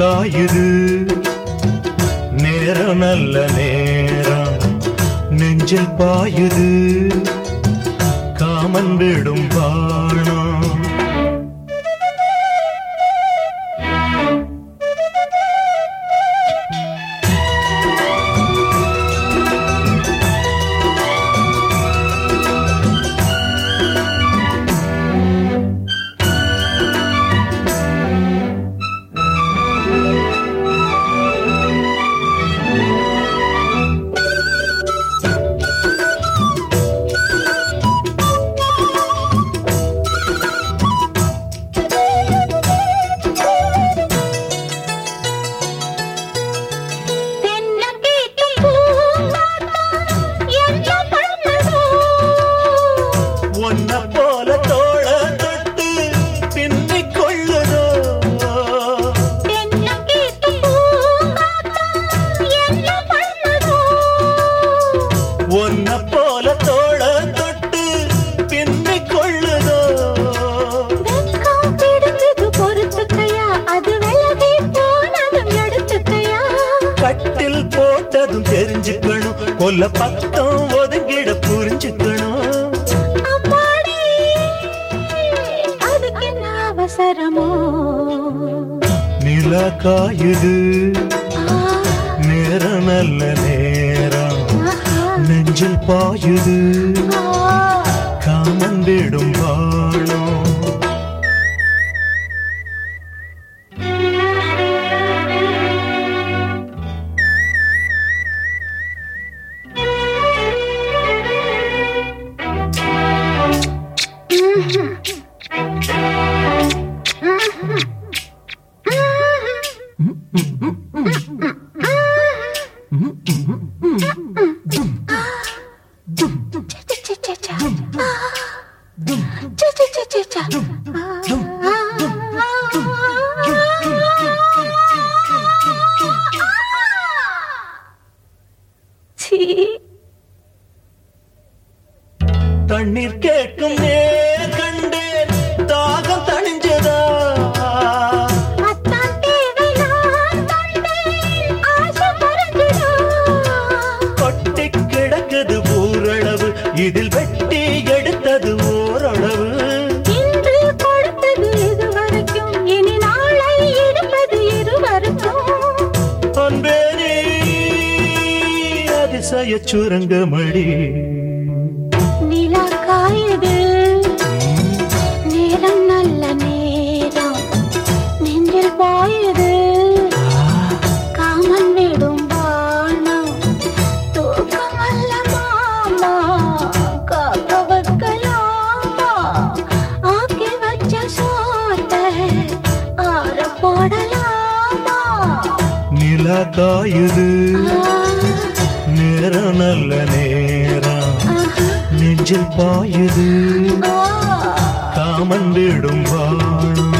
காயுது நேரம் நல்ல நேரம் நெஞ்சில் பாயுது காமன் விடும் பாணம் போல தோழ தொட்டு பின்னிக் கொள்ளுதோ? ஒன்ன போல தோழ தொட்டு பின்னிக் கொள்ளுதோ பொறுத்துக்கையா, அது விலகி போனதும் எடுத்துக்கையா? கட்டில் போட்டதும் தெரிஞ்சுக்கணும் கொல்ல பக்கம் ஒதுங்கிட புரிஞ்சுக்கணும் அவசரமோ? நிலா காயுது. ஆ, நேரம் நல்ல நேரம். நெஞ்சில் பாயுது. காமன் விடும் வாழும் தண்ணீர் கேட்கும் நேர் அதிசய சுரங்கமடி. நிலா காயுது நேரம் நல்ல நேரம் நெஞ்சில் பாயுது காமன் விடும் வானம் தூக்கம் அல்ல மாமா காக்க வைக்கலாமா ஆக்கி வச்ச சோத்தை ஆற போடலாமா? நிலா காயுது. நேரம் நல்ல நேரம். நெஞ்சில் பாயுது. ஆ. காமன் விடும் வாழும்